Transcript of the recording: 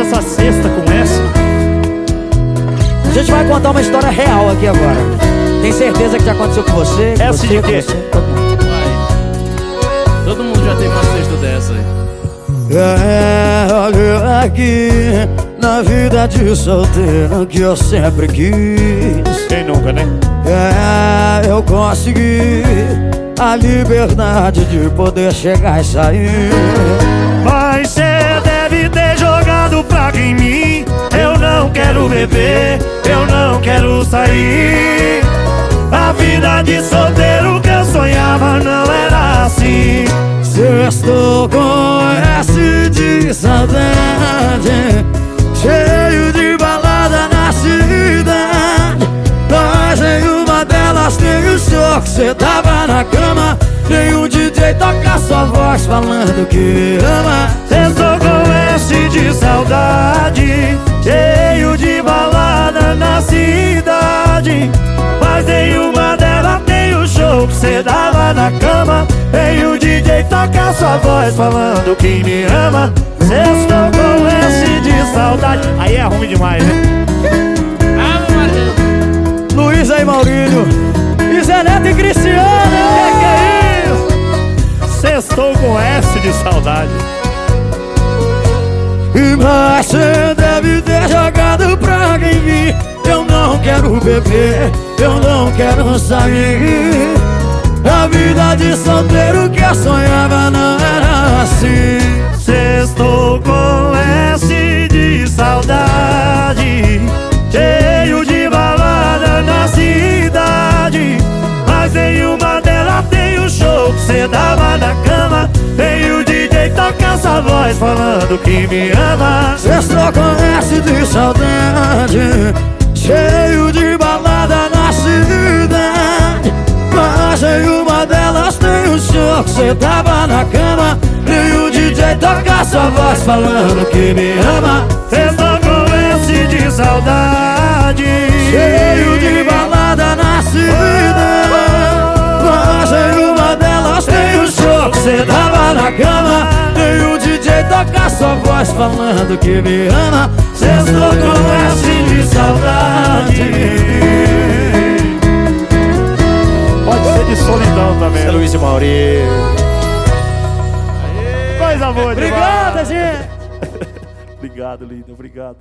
essa cesta com essa? A gente vai contar uma história real aqui agora. Tem certeza que já aconteceu com você? Com Essa você, de quê? você, todo mundo. Vai. Todo mundo já teve uma cesta dessa aí. É, olha aqui, na vida de solteiro que eu sempre quis. Quem nunca, né? É, eu consegui a liberdade de poder chegar e sair. Beber, eu não quero sair. A vida de solteiro que eu sonhava não era assim. Sextou com S de saudade Cheio de balada na cidade Mas em uma delas tem o show que cê tava na cama. Tem o DJ tocar sua voz falando que ama. Sextou com S de saudade o show que cê dava na cama Tem o DJ tocar sua voz falando que me ama. Sextou com S de saudade. Aí é ruim demais, né? Luiz aí Maurílio. E e Cristiano Que que é isso? Sextou com S de saudade. E Mas cê deve ter jogado praga em mim. Eu não quero beber, eu não quero sair A vida de solteiro que eu sonhava não era assim. Sextou com S de saudade Cheio de balada na cidade. Mas em uma delas tem o show que cê dava na cama. Tem o DJ tocar essa voz falando que me ama. Sextou com S de saudade tem o show que cê tava na cama E o DJ toca sua voz falando que me ama. Sextou com S de saudade. Cheio de balada na cidade. Mas em uma delas tem o show. Que cê tava na cama E o DJ toca sua voz falando que me ama. Sextou com S de saudade Mauri Coisa boa Obrigado, gente! Obrigado, lindo, obrigado